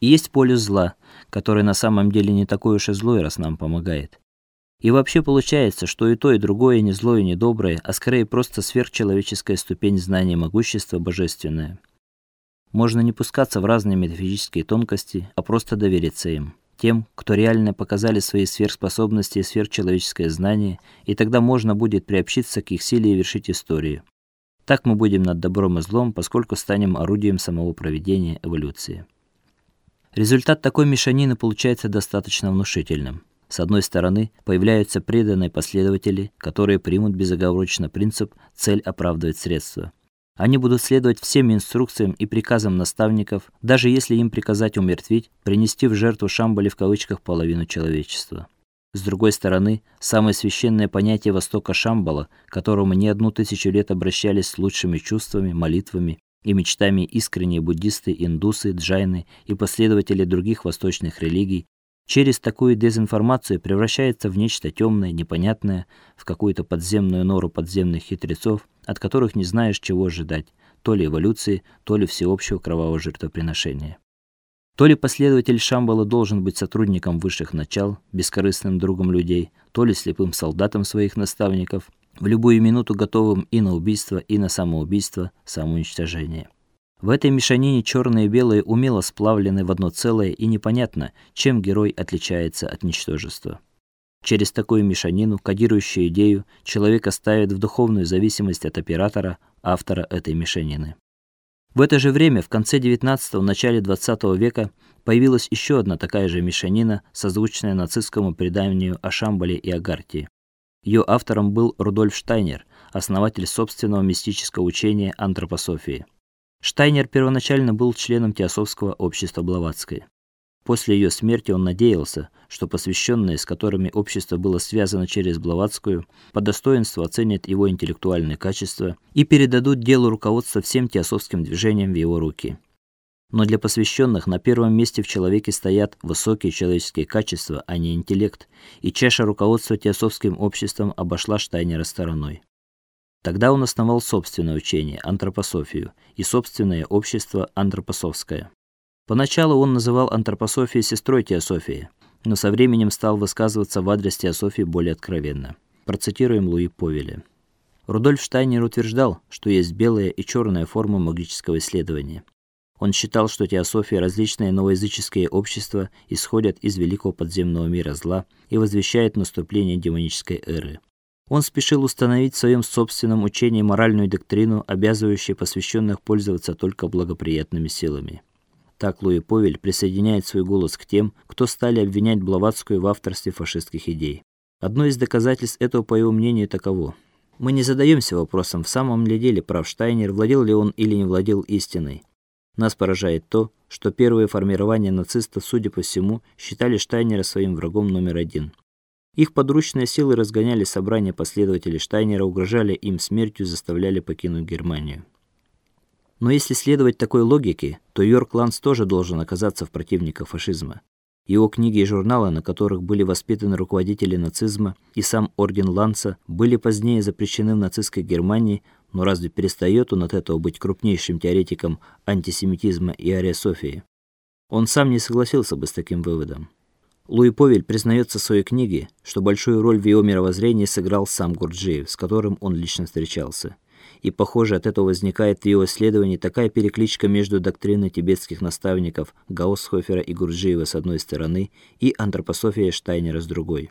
И есть полюс зла, который на самом деле не такой уж и злой, раз нам помогает. И вообще получается, что и то, и другое не злое, не доброе, а скорее просто сверхчеловеческая ступень знания могущества божественное. Можно не пускаться в разные метафизические тонкости, а просто довериться им, тем, кто реально показали свои сверхспособности и сверхчеловеческое знание, и тогда можно будет приобщиться к их силе и вершить историю. Так мы будем над добром и злом, поскольку станем орудием самого проведения эволюции. Результат такой мешанины получается достаточно внушительным. С одной стороны, появляются преданные последователи, которые примут безоговорочно принцип цель оправдывает средства. Они будут следовать всем инструкциям и приказам наставников, даже если им приказать умертвить, принести в жертву Шамбали в кавычках половину человечества. С другой стороны, самое священное понятие Востока Шамбала, к которому не одну тысячу лет обращались с лучшими чувствами, молитвами и мечтами искренние буддисты, индусы, джайны и последователи других восточных религий, через такую дезинформацию превращается в нечто темное, непонятное, в какую-то подземную нору подземных хитрецов, от которых не знаешь, чего ожидать: то ли эволюции, то ли всеобщего кровавого жертвоприношения. То ли последователь Шамбала должен быть сотрудником высших начал, бескорыстным другом людей, то ли слепым солдатом своих наставников, в любую минуту готовым и на убийство, и на самоубийство, самоуничтожение. В этой мешанине черное и белое умело сплавлены в одно целое, и непонятно, чем герой отличается от ничтожества. Через такую мешанину, кодирующую идею, человека ставят в духовную зависимость от оператора, автора этой мешанины. В это же время, в конце XIX – начале XX века, появилась еще одна такая же мешанина, созвучная нацистскому преданию о Шамбале и Агартии. Ее автором был Рудольф Штайнер, основатель собственного мистического учения антропософии. Штайнер первоначально был членом Теософского общества Блаватской. После ее смерти он надеялся, что посвященные, с которыми общество было связано через Блаватскую, по достоинству оценят его интеллектуальные качества и передадут делу руководства всем теософским движениям в его руки. Но для посвященных на первом месте в человеке стоят высокие человеческие качества, а не интеллект, и чаша руководства теософским обществом обошла Штайнера стороной. Тогда он основал собственное учение антропософию и собственное общество антропософское. Поначалу он называл антропософию сестрой теософии, но со временем стал высказываться в адрес теософии более откровенно. Процитируем Луи Повеля. Рудольф Штайнер утверждал, что есть белая и черная формы магического исследования. Он считал, что теософия различные новоязыческие общества исходят из великого подземного мира зла и возвещает наступление демонической эры. Он спешил установить в своем собственном учении моральную доктрину, обязывающую посвященных пользоваться только благоприятными силами. Так Луи Повель присоединяет свой голос к тем, кто стали обвинять Блаватскую в авторстве фашистских идей. Одно из доказательств этого, по его мнению, таково: мы не задаемся вопросом, в самом ли деле прав Штайнер, владел ли он или не владел истиной. Нас поражает то, что первые формирования нацистов, судя по всему, считали Штайнера своим врагом номер один. Их подручные силы разгоняли собрания последователей Штайнера, угрожали им смертью, заставляли покинуть Германию. Но если следовать такой логике, то Йорк Ланс тоже должен оказаться в противниках фашизма. Его книги и журналы, на которых были воспитаны руководители нацизма, и сам орден Ланса были позднее запрещены в нацистской Германии, но разве перестает он от этого быть крупнейшим теоретиком антисемитизма и ариософии? Он сам не согласился бы с таким выводом. Луи Повель признается в своей книге, что большую роль в его мировоззрении сыграл сам Гурджиев, с которым он лично встречался. И, похоже, от этого возникает в его исследовании такая перекличка между доктриной тибетских наставников Гаусхофера и Гурджиева с одной стороны и антропософией Штайнера с другой.